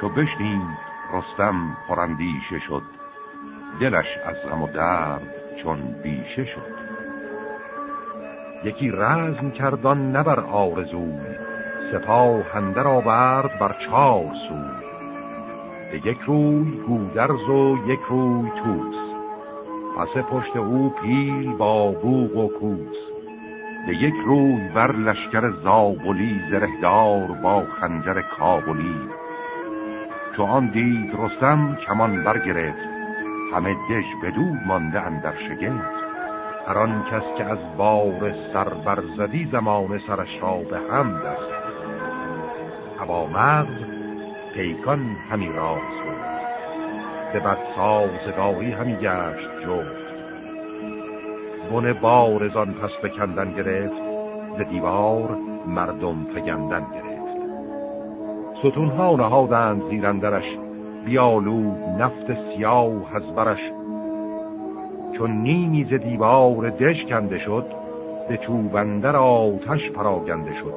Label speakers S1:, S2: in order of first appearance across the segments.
S1: چو بشنید رستم پرندیشه شد دلش از غم و درد چون بیشه شد. یکی رزم کردان نبر آرزوی سپاه هندر آورد بر چار سوی. به یک روی گودرز و یک روی توس پس پشت او پیل با بوغ و کوس. به یک روی بر لشکر زابلی زرهدار با خنجر کابلی. چو آن دید رستم کمان برگرفت. همه دژ بدود مانده اندر شگفت. هر آن کس که از بار سر برزدی زمان سرش را به هم دست هوا مغز پیکان همی راز بود. به بد سازگاری همی گشت جفت. بن بارزان پس بکندن گرفت. ز دیوار مردم پگندن گرفت. ستونها نهادند زیرندرش بیالود نفت سیاه از برش. چون نیمی ز دیوار دش کنده شد به چوبندر آتش پراگنده شد.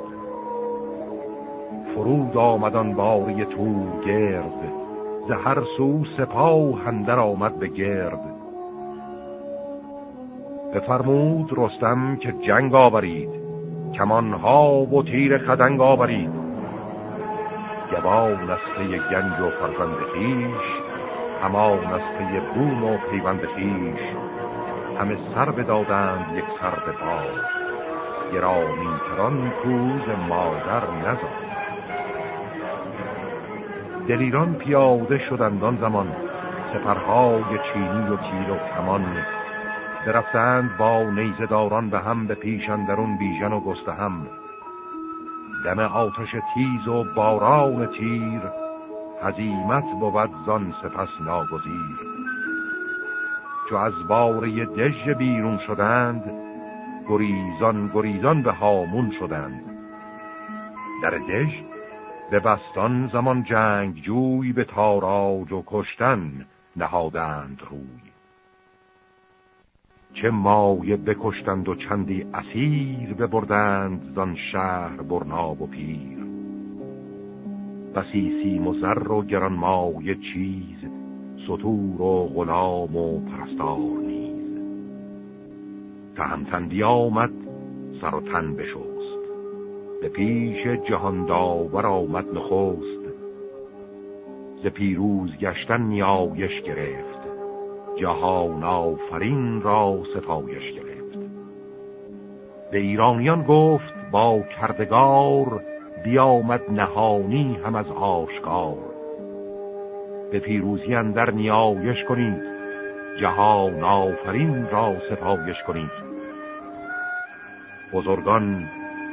S1: فرود آمدان باری تور گرد ز هر سو سپاه هندر آمد به گرد. بفرمود رستم که جنگ آورید کمانها و تیر خدنگ آورید. گوان از پی گنج و فرزند خیش همان از پی بوم و پیوند خیش. همه سر بدادند یک سر به پا. گرامی کران کوز مادر نزاد. دلیران پیاده شدند آن زمان سپرهای چینی و تیر و کمان. درفتند با نیزداران به هم به پیشن درون بیژن و گسته هم دم آتش تیز و باران تیر هزیمت بود زان سپس ناگزیر. چو از باره دژ بیرون شدند گریزان گریزان به هامون شدند. در دژ به بستان زمان جنگ جوی به تاراج و کشتن نهادند روی. چه مایه بکشتند و چندی اسیر ببردند زان شهر برناب و پیر. بسی سیم و زر و گران مایه چیز سطور و غلام و پرستار نیز. تهمتندی آمد سر و تن بشست. به پیش جهان داور آمد نخست. ز پیروز گشتن نیایش گرفت. جهان آفرین را ستایش گرفت. به ایرانیان گفت با کردگار بیامد نهانی هم از آشکار. به پیروزی اندر نیایش کنید جهان آفرین را ستایش کنید بزرگان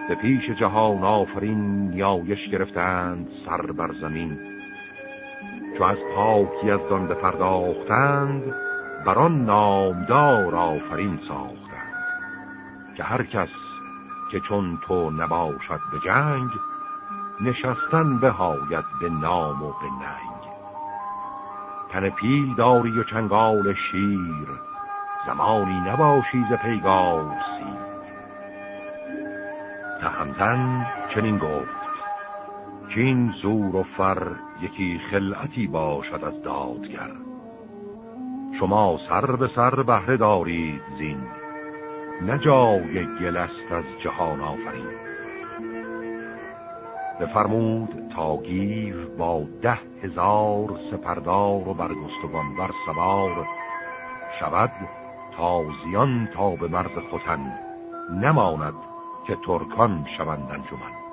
S1: به پیش جهان آفرین نیایش گرفتند سر بر زمین. چو از پاکی از دان بپرداختند بران نامدار آفرین ساختند که هر کس که چون تو نباشد به جنگ نشستن بهاید به نام و به ننگ. تن پیل داری و چنگال شیر زمانی نباشی ز پیگار سیر. تهمتن چنین گفت این زور و فر یکی خلعتی باشد از دادگر. شما سر به سر بهره دارید زین. نجای گلست از جهان آفرین. بفرمود تا گیو با ده هزار سپردار و برگستوان بر سوار شود تازیان تا به مرد خوتن نماند که ترکان شوند انجمن.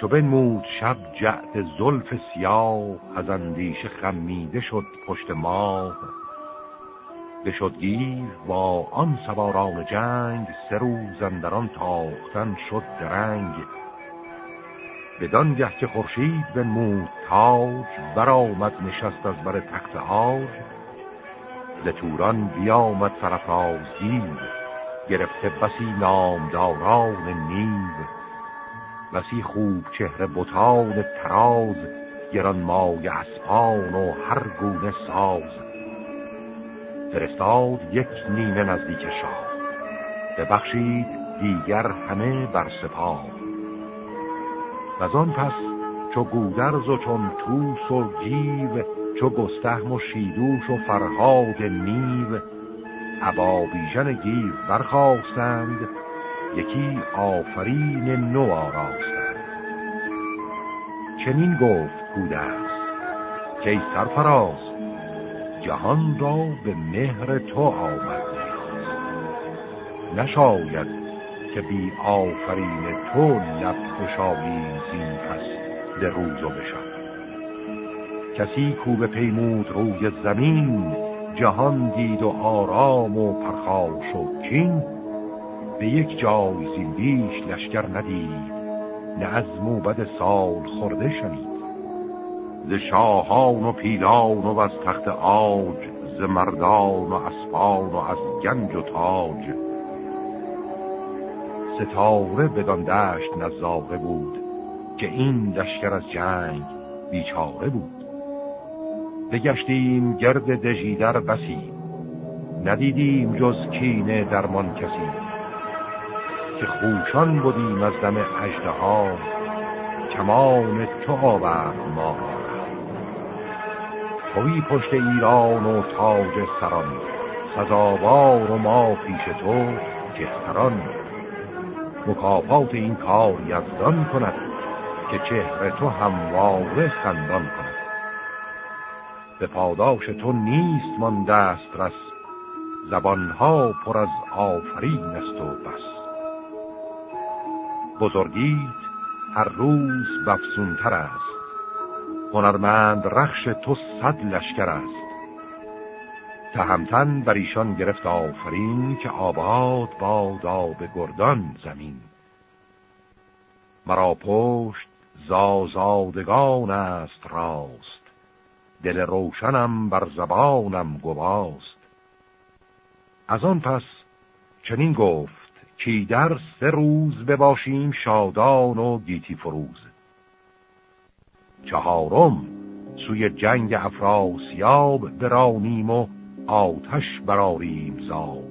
S1: چو بنمود شب جعد زلف سیاه از اندیشه خمیده شد پشت ماه. بشد گیر با آن سواران جنگ سه روز اندران تاختن شد درنگ. بدان گه که خورشید بنمود تاج برآمد نشست از بر تخت آج ز توران بیامد سرفراز گیر گرفته بسی نامداران نیو. بسی خوب چهره بتان تراز گران مای اسپان و هر گونه ساز. فرستاد یک نیمه نزدیک شاه. ببخشید دیگر همه بر سپاه. و آن پس چو گودرز و چون توس و گیو چو گستهم و شیدوش و فرهاد نیو عبا بیژن گیو برخواستند یکی آفرین نو آراستند چنین گفت گودرز که سرفراز جهان را به مهر تو آمد نشاید که بی آفرین تو لب خوشایی زین پس در روز و بشد کسی کو به پیمود روی زمین جهان دید و آرام و پرخاش و کین به یک جای زین بیش لشکر ندید نه از موبد سال خورده شنید. ز شاهان و پیلان و از تخت آج ز مردان و اسپان و از گنج و تاج. ستاره بدان دشت نزاقه بود که این لشکر از جنگ بیچاره بود. بگشتیم گرد دژیدر بسی ندیدیم جز کینه درمان کسی. که خوشان بودیم از دم اجده کمان تو آورد ما توی پشت ایران و تاج سران سزاوار و ما پیش تو کهتران مکافات این کار یزدان کند که چهره تو همواره خندان کند. به پاداش تو نیست من دست رس زبانها پر از آفرین است و بس. بزرگیت هر روز بفسونتر است. هنرمند رخش تو صد لشکر است. تهمتن بر ایشان گرفت آفرین که آباد بادا به گردان زمین. مرا پشت زازادگان است راست. دل روشنم بر زبانم گواست. از آن پس چنین گفت کی در سه روز بباشیم شادان و گیتی فروز. چهارم سوی جنگ افراسیاب برانیم و آتش براریم زاب.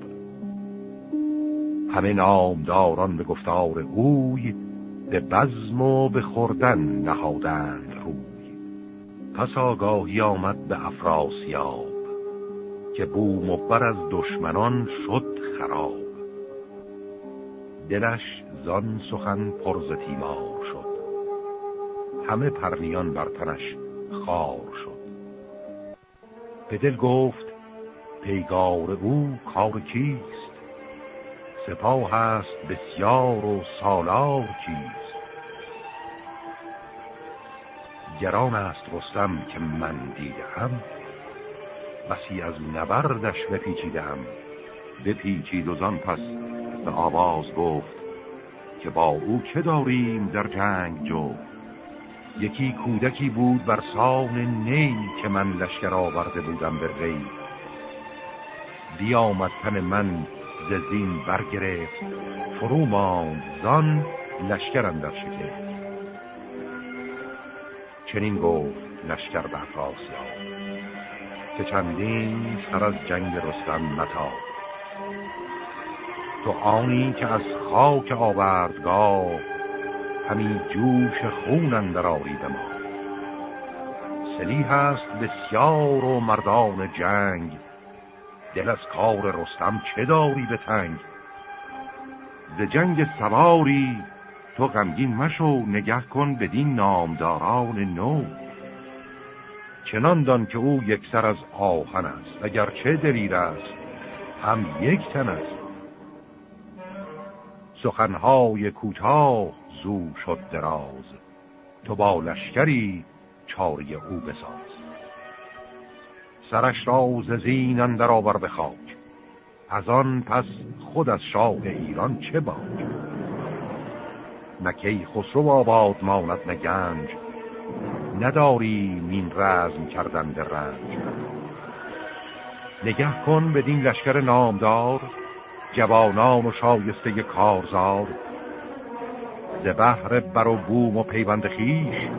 S1: همه نامداران به گفتار اوی به بزم و به خوردن نهادند روی. پس آگاهی آمد به افراسیاب که بوم و بر از دشمنان شد خراب. دلش زان سخن پرز تیمار شد. همه پرنیان بر تنش خار شد. به دل گفت پیگار او کار کیست؟ سپاه است بسیار و سالار چیست گران است رستم که من دیدم. بسی از نبردش بپیچیدم. بپیچید و زان پس به آواز گفت که با او چه داریم در جنگ جو؟ یکی کودکی بود بر سان نی که من لشکر آورده بودم به ری بیامد تن من زین برگرفت فرو ماند زان لشکرم در شکفت. چنین گفت لشکر به افراسیاب که چندین سر از جنگ رستم متا تو آنی که از خاک آوردگاه همی جوش خون اندر آری به ما سلی هست بسیار و مردان جنگ. دل از کار رستم چه داری به تنگ؟ ز جنگ سواری تو غمگین مشو نگه کن بدین نامداران نو. چنان دان که او یک سر از آهن است اگر چه دلیر است هم یک تن است. سخنهای کوتاه زو شد دراز. تو با لشکری چاری او بساز. سرش را زین اندر آور به خاک. از آن پس خود از شاه ایران چه باک؟ نکی خسرو آباد ماند نگنج نداری این رزم کردن به رنج. نگه کن بدین لشکر نامدار. جوانان و شایسته کارزار. ز بهر بر و بوم و پیوند خیش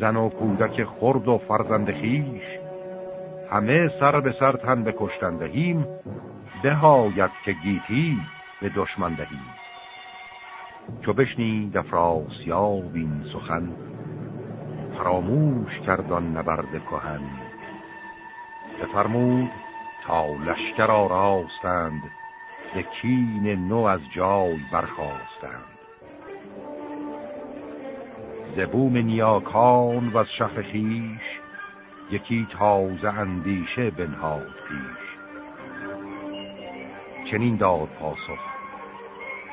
S1: زن و کودک خرد و فرزند خیش همه سر به سر تن به کشتن دهیم بهاید که گیتی به دشمن دهیم. چو بشنید افراسیاب این سخن فراموش کردان نبرد کهن. بفرمود تا لشکر آراستند ز کین نو از جای برخواستند ز بوم نیاکان و از شهر خیش یکی تازه اندیشه بنهاد پیش. چنین داد پاسخ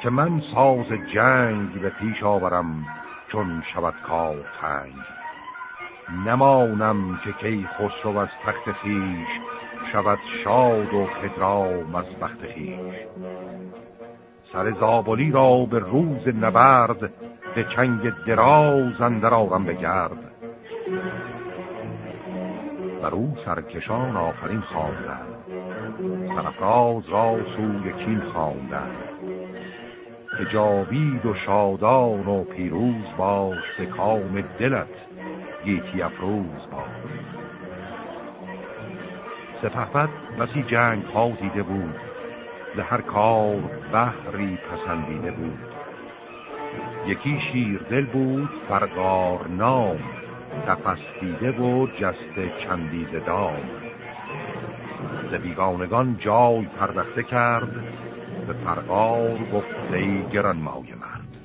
S1: که من ساز جنگ به پیش آورم چون شود کار تنگ. نمانم که کی خسرو از تخت خیش شود شاد و پدرام از بخت خیش. سر زابلی را به روز نبرد به چنگ دراز اندر آرم بگرد. بر او سرکشان آفرین خواندن سرفراز را سوی کین خواندن که جاوید و شادان و پیروز باش به کام دلت گیتی افروز باش. سپهبد بسی جنگ ها دیده بود. هر کار بحری پسندیده بود. یکی شیر دل بود فرگار نام. تپس دیده و جست چندیده دام. ز بیگانگان جای پردخته کرد به فرقار گفت ای گران مای مرد.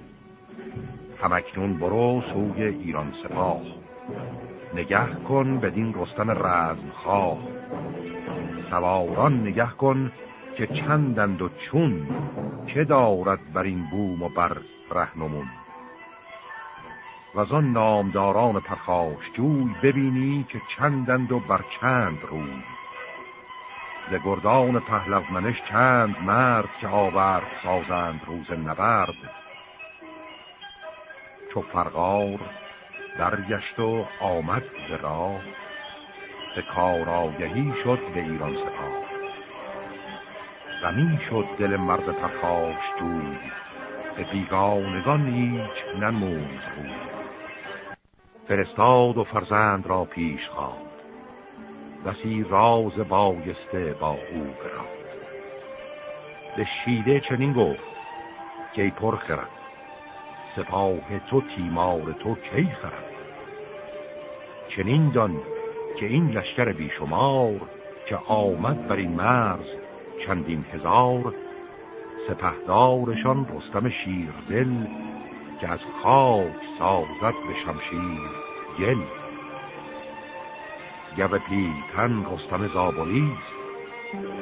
S1: همکنون برو سوی ایران سپاه. نگه کن بدین رستم رزم خواه سواران نگه کن که چندند و چون که دارد بر این بوم و بر رهنمون. و آن نامداران پرخاش جوی ببینی که چندند و بر چند روی. ز گردان پهلومنش چند مرد که آورد سازند روز نبرد. چو فرقار درگشت و آمد به راه به کار آگهی شد به ایران سپاه. زمین شد دل مرد پرخاش جوی به بیگانگان هیچ نموز بود فرستاد و فرزند را پیش خواند. بسی راز بایسته با او براند به شیده چنین گفت که پر خرد سپاه تو تیمار تو کی خرد؟ چنین دان که این لشکر بیشمار که آمد بر این مرز چندین هزار سپهدارشان رستم شیردل که از خاک سازد به شمشیر گل. گو پیتن رستم زابلیست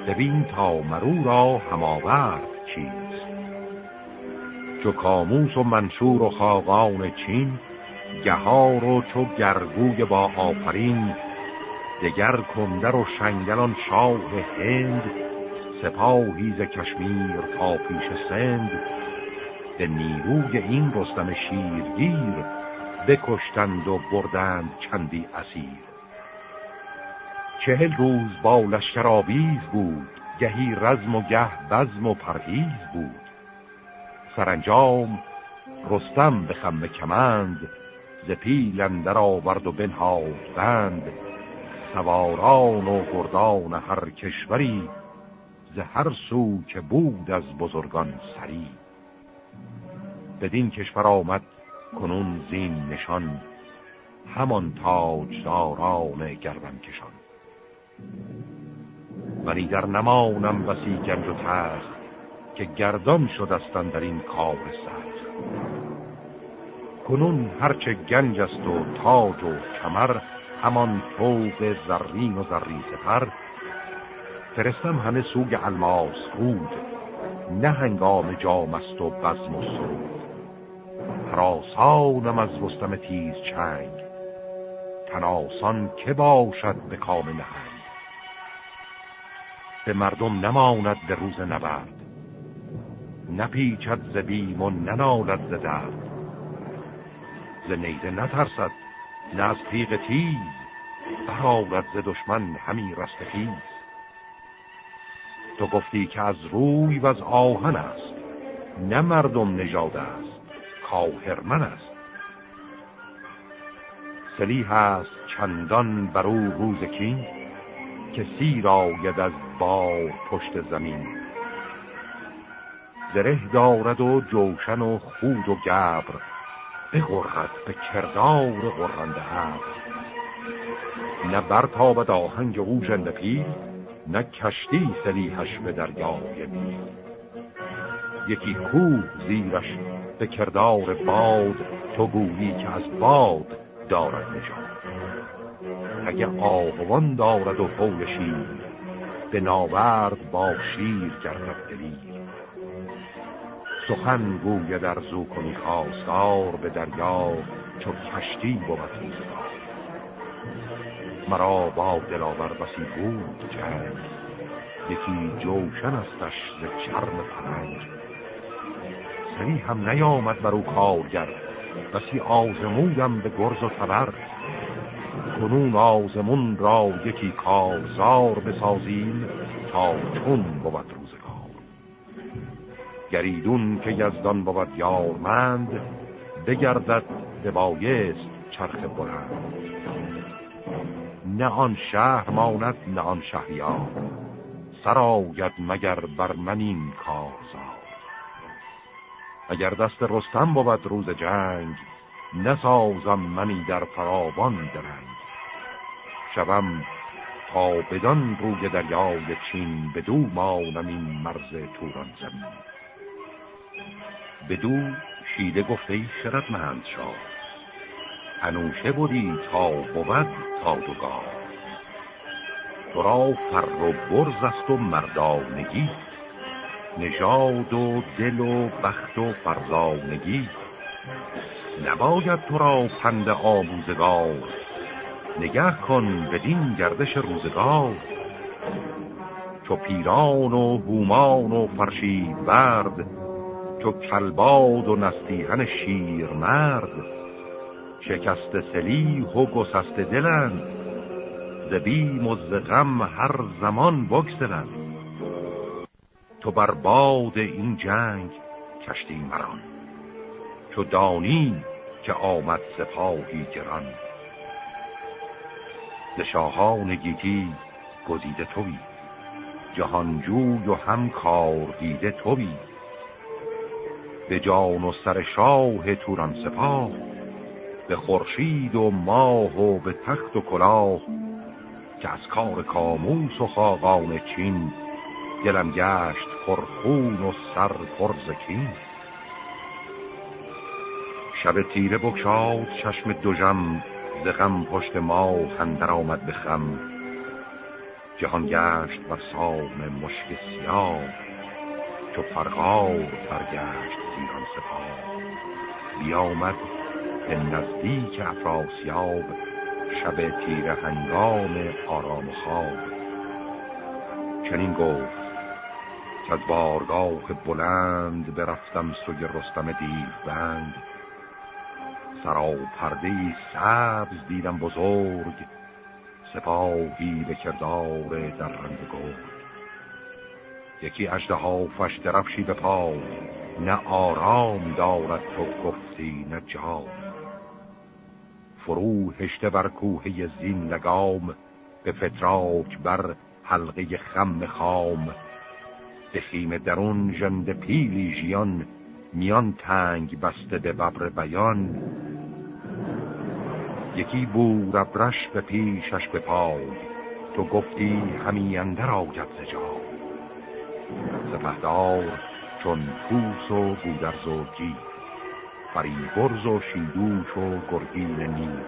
S1: ببین تا مرو را هماورد چیست. چو کاموس و منشور و خاقان چین گهار و چو گرگوی با آفرین دگر کندر و شنگلان شاه هند سپاهی ز کشمیر تا پیش سند. به نیروی این رستم شیرگیر بکشتند و بردند چندی اسیر. چهل روز با لشکر آویز بود گهی رزم و گه بزم و پرهیز بود. سرانجام رستم به خم کمند ز پیل اندر آورد و بنهاد بند سواران و گردان هر کشوری ز هر سو که بود از بزرگان سری. بدین کشور آمد کنون زین نشان همان تاجداران گردن کشان. ولی در نمانم بسی گنج و تخت که گردان شدستن در این کار سخت. کنون هرچه گنج است و تاج و کمر همان توق زرین و زرین سپر فرستم همه سوگ الماس بود نه هنگام جام است و بزم و سرود. هراسانم از رستم تیز چنگ. تناسان که باشد به کام نهنگ. به مردم نماند به روز نبرد. نپیچد ز بیم و ننالد ز درد. ز نترسد نه از تیغ تیز برآورد ز دشمن همی رستخیز تو گفتی که از روی و از آهن است نه مردم نژاد است کاهرمن است. سلی هست چندان بر او روز کین که سیر آید از بار پشت زمین. زره دارد و جوشن و خود و گبر بغرد به کردار غرنده هست. نه برتابد آهنگ او جنده پیر نه کشتی سلیحش به دریای میر. یکی کوه زیرش به کردار باد تو گویی که از باد دارد نجات. اگه آهوان دارد و حول شیر به ناورد با شیر گردد دلیر. سخن گوید در زو کنی خواستار به دریا چو کشتی بود مرا با دلاور بسی بود جنگ یکی جوشن استش ز چرم پرنج. سری هم نیامد بر او کارگر بسی آزمودم به گرز و تبر. کنون آزمون را یکی کارزار بسازیم تا چون بود گریدون که یزدان بود یارمند بگردد به بایست چرخ بلند. نه آن شهر ماند نه آن شهریار سراید مگر بر من این کارزار. اگر دست رستم بود روز جنگ نسازم منی در فراوان درنگ. شوم تا بدان روی دریای چین بدو مانم این مرز توران زمین. بدو شیده گفته ای خردمند شاه. انوشه بودی تا بود تا دوگاه تو را فر و برز است و مردانگی. نژاد و دل و بخت و فرزانگی. نباید تو را پند آموزگار. نگه کن بدین گردش روزگار. چو پیران و بومان و فرشید برد چو کلباد و نستیهن شیر مرد. شکست سلیح و گسست دلند ز بیم و هر زمان بگسلند تو بر باد این جنگ کشتی مران. چو دانی که آمد سپاهی گران. ز شاهان گیتی گزیده توی. جهانجوی و هم کار دیده توی. به جان و سر شاه توران سپاه به خورشید و ماه و به تخت و کلاه که از کار کاموس و خاقان چین دلم گشت پرخون و سر پرزکین شب تیره بکشاد چشم دوژم ز غم پشت ما خندر آمد به خم. جهان گشت بر سام مشک سیاه چو فرقار برگشت ایران سپاه. بیامد به نزدیک افراسیاب شب تیره هنگام آرام خواب. چنین گفت که از بارگاه بلند برفتم سوی رستم دیو بند سرا پرده سبز دیدم بزرگ سپاهی به کردار در رنگ گرد یکی اجده ها فش درفشی به پای نه آرام دارد تو گفتی نه جام فرو هشته بر کوه زین لگام به فتراک بر حلقه خم خام. به خیم درون جند پیلی جیان میان تنگ بسته به ببر بیان. یکی بور ابرش به پیشش به پای. تو گفتی همی اندر آید زجا سپهدار چون پوس و گودرز و گی برز و شیدوش و گرگین نیر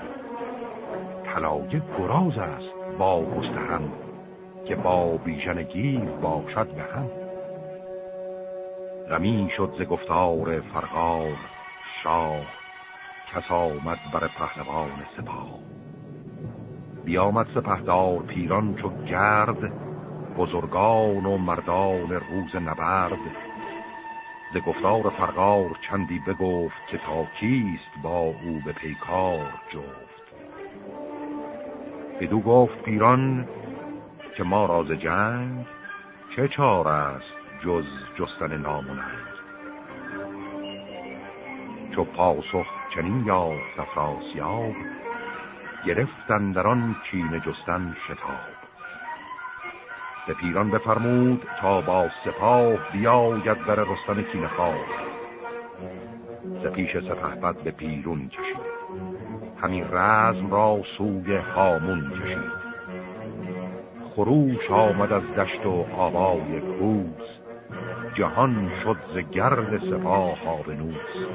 S1: طلایه گراز است با هم که با بیژن گیر باشد به هم غمی شد ز گفتار فرقار شاه کس آمد بر پهلوان سپاه. بیامد سپهدار پیران چو گرد بزرگان و مردان روز نبرد. ز گفتار فرقار چندی بگفت که تا کیست با او به پیکار جفت. بدو گفت پیران که ما راز جنگ چه چار است جز جستن نامونند چو پاسخ چنین یافت افراسیاب گرفتن در آن جستن شتاب. به پیران بفرمود تا با سپاه بیاید در رستم کینه خواه. ز پیش سپهبد به پیرون کشید همین رزم را سوی هامون کشید خروش آمد از دشت و آبای کوس. جهان شد ز گرد سپاه آبنوس.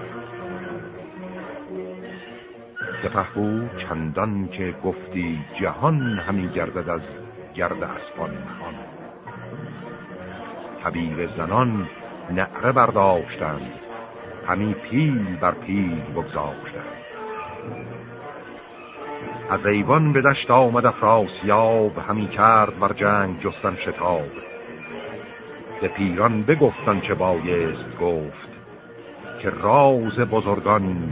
S1: سپه بود چندان که گفتی جهان همی گردد از گرد اسبان مهان حبیر زنان نعره برداشتند. همی پیل بر پیل بگذاشتند. از ایوان به دشت آمد افراسیاب همی کرد بر جنگ جستن شتاب. به پیران بگفتن چه بایست گفت که راز بزرگان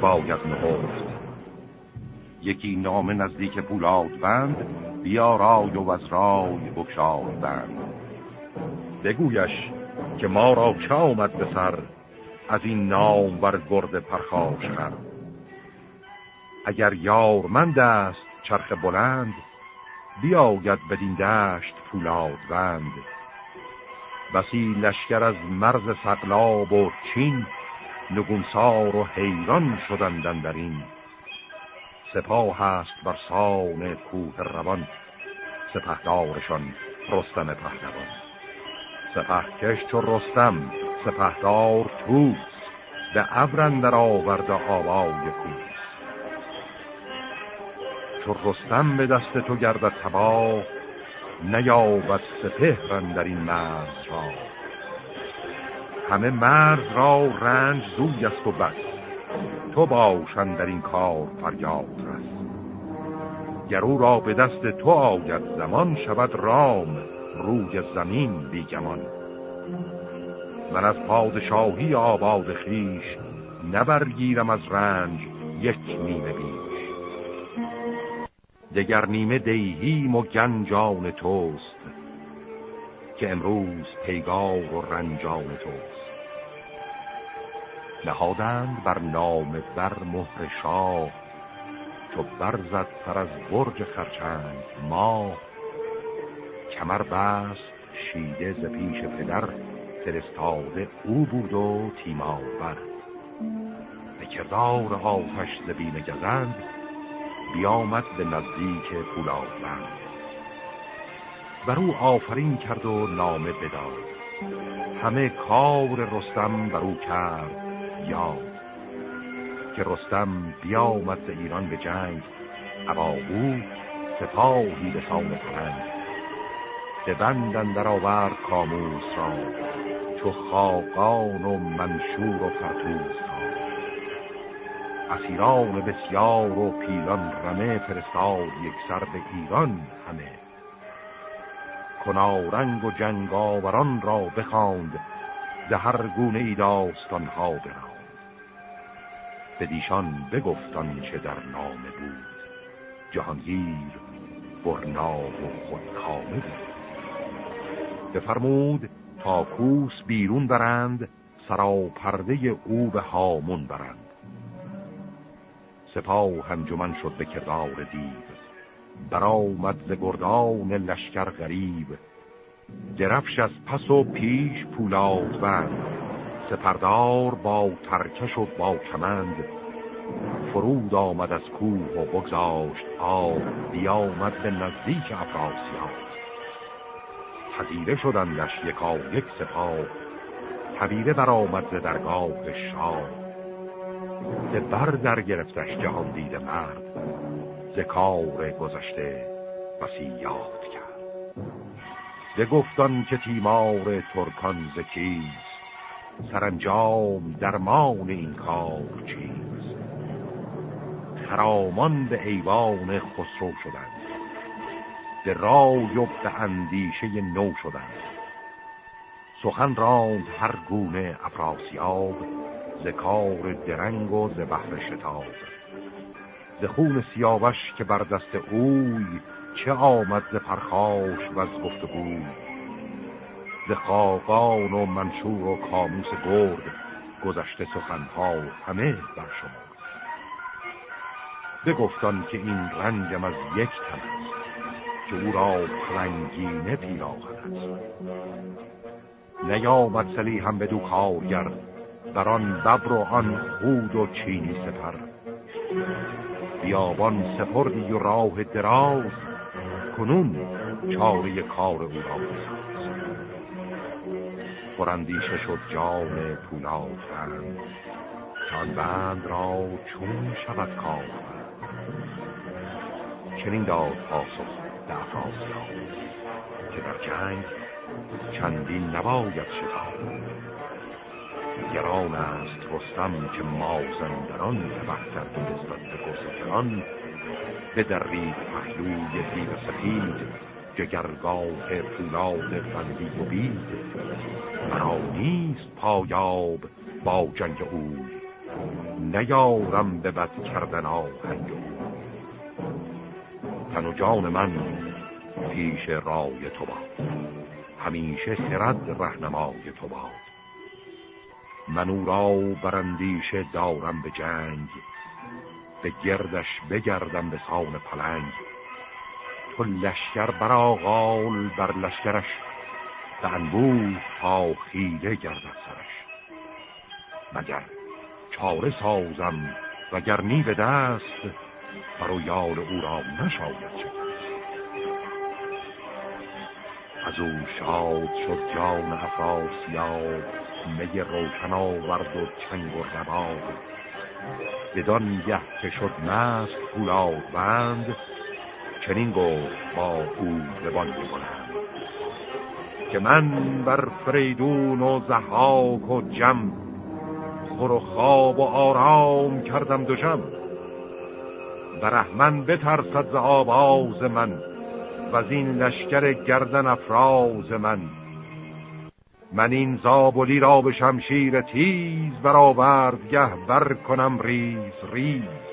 S1: باید نهفت. یکی نام نزدیک پولاد بند بیا رای و از رای بکشاد بگویش که ما را چه آمد به سر از این نام بر گرد پرخاش کرد اگر یارمند است چرخ بلند بیاید بدین دشت پولاد بند. بسی لشکر از مرز سقلاب و چین نگونسار و حیران شدندن در این سپاه است بر سان کوه روان. سپهدارشان رستم پهلوان. سپهکش چو رستم سپهدار توس به ابرن در آورد آوای کوس. چو رستم به دست تو گردد تباه نیابد سپهرن در این مرز را همه مرز را رنج زوی است و بس. تو باشن در این کار فریاد رست گرو را به دست تو آید زمان شود رام روی زمین بیگمان من از پادشاهی آباد خیش نبرگیرم از رنج یک نیمه بیش. دگر نیمه دیهیم و گنجان توست که امروز پیگار و رنجان توست. نهادند بر نام بر مهر شاه چو برزد سر از برج خرچنگ ما کمر بست شیده ز پیش پدر فرستاده او بود و تیماور. به کردار آتش زبین گزند بیامد به نزدیک پولادبند بر او آفرین کرد و نامه بداد. همه کار رستم بر او کرد. یاد که رستم بیامد به ایران به جنگ ابا او سپاهی به سان پرنگ به بندن در آورد کاموس را چو خاقان و منشور و فرتوس را. اسیران بسیار و پیلان رمه فرستاد یک سر به ایران همه. کنارنگ و جنگاوران را بخواند هر گونه ای داستان ها براند به دیشان بگفتان چه در نامه بود. جهانگیر برنا و خودکامه بود. بفرمود تا کوس بیرون برند سرا پرده او به هامون برند. سپاه انجمن شد به کردار دیو. برآمد ز گردان لشکر غریب. درفش از پس و پیش پولاد بند. سپردار با ترکش و با کمند. فرود آمد از کوه و بگذاشت آب بیامد به نزدیک افراسیاب. پذیره شدندش یکا یک سپاه. طبیره برآمد ز درگاه شاه. ز بر در گرفتش جهان دیده مرد. ز کار گذشته بسی یاد کرد. گفتان که تیمار ترکان ز کیست. سرانجام درمان این کار چیست؟ خرامان به ایوان خسرو شدند. به رای و به اندیشه نو شدند. سخن راند هر گونه افراسیاب ز کار درنگ و ز بحر شتاب. ز خون سیاوش که بر دست اوی چه آمد ز پرخاش و از گفتگوی؟ ز خاقان و منشور و کاموس گرد گذشته سخنها همه بر شما بگفتان که این رنجم از یک تن که او را رنگینه پیراهن است. نیامد سلی هم بدو کارگر بر آن ببر و آن خود و چینی سپر. بیابان سپردی و راه دراز کنون چاره کار او را پرندیشه شد جان پولاد بند چان بند را چون شود کار چنین داد پاسخ به افراسیاب که در جنگ چندین نباید شد گران است رستم که مازندران به نسبت به گرسکران بدرید پهلوی دیو سفید. جگرگاه پولاد بندی و بید مرا نیست پایاب با جنگ او. نیارم به بد کردن آهنگ او. تن و جان من پیش رای تو باد. همیشه خرد رهنمای تو باد. من او را برندیشه دارم به جنگ. به گردش بگردم به سان پلنگ. تو لشکر بر بر لشکرش به انبوه تا خیله گردد سرش. مگر چاره سازم وگر نی به دست برو یار او را نشاید شد از او شاد شد جان افراسیاب می روشن آورد و چنگ و رباب. بدان یه که شد مست پولاد بند چنین گفت با او زبان کنم که من بر فریدون و زحاک و جم خور و خواب و آرام کردم دو جم. برهمن بترسد ز من و از این لشکر گردن افراز من. من این زابلی را به شمشیر تیز برآورد گه بر کنم ریز ریز.